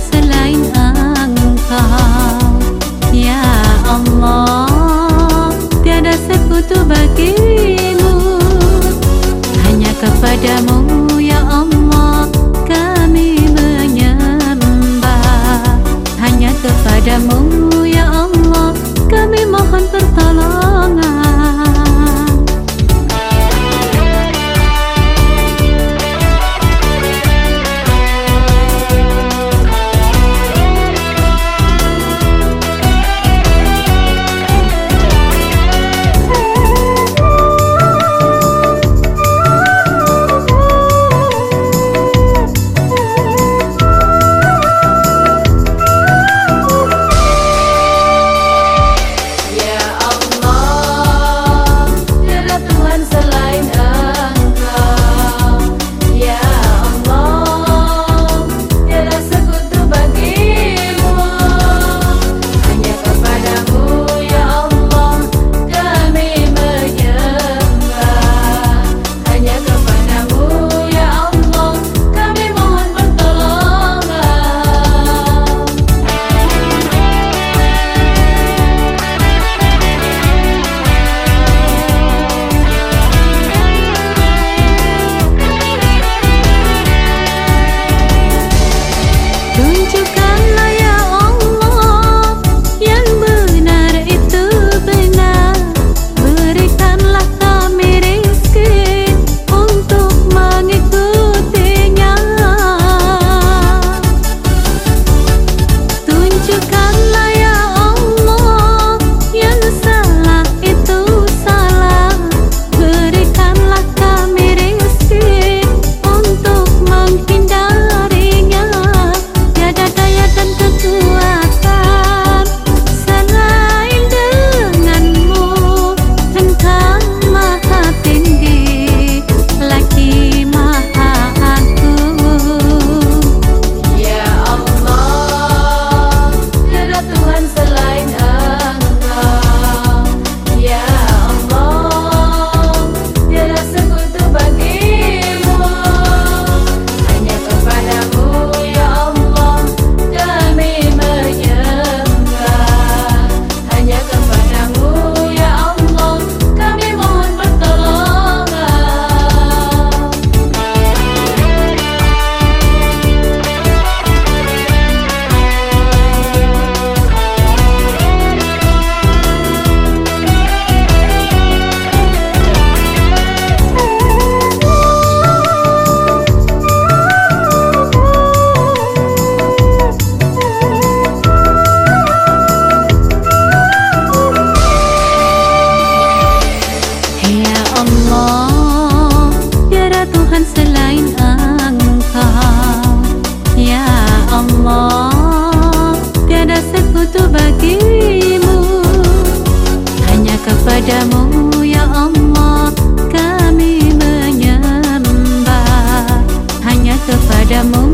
Selain Engkau. Ya Allah Tiada sekutu bagimu. Hanya kepadamu Kepadamu Allah kami menyembah Hanya kepadamu ya Allah kami mohon pertolongan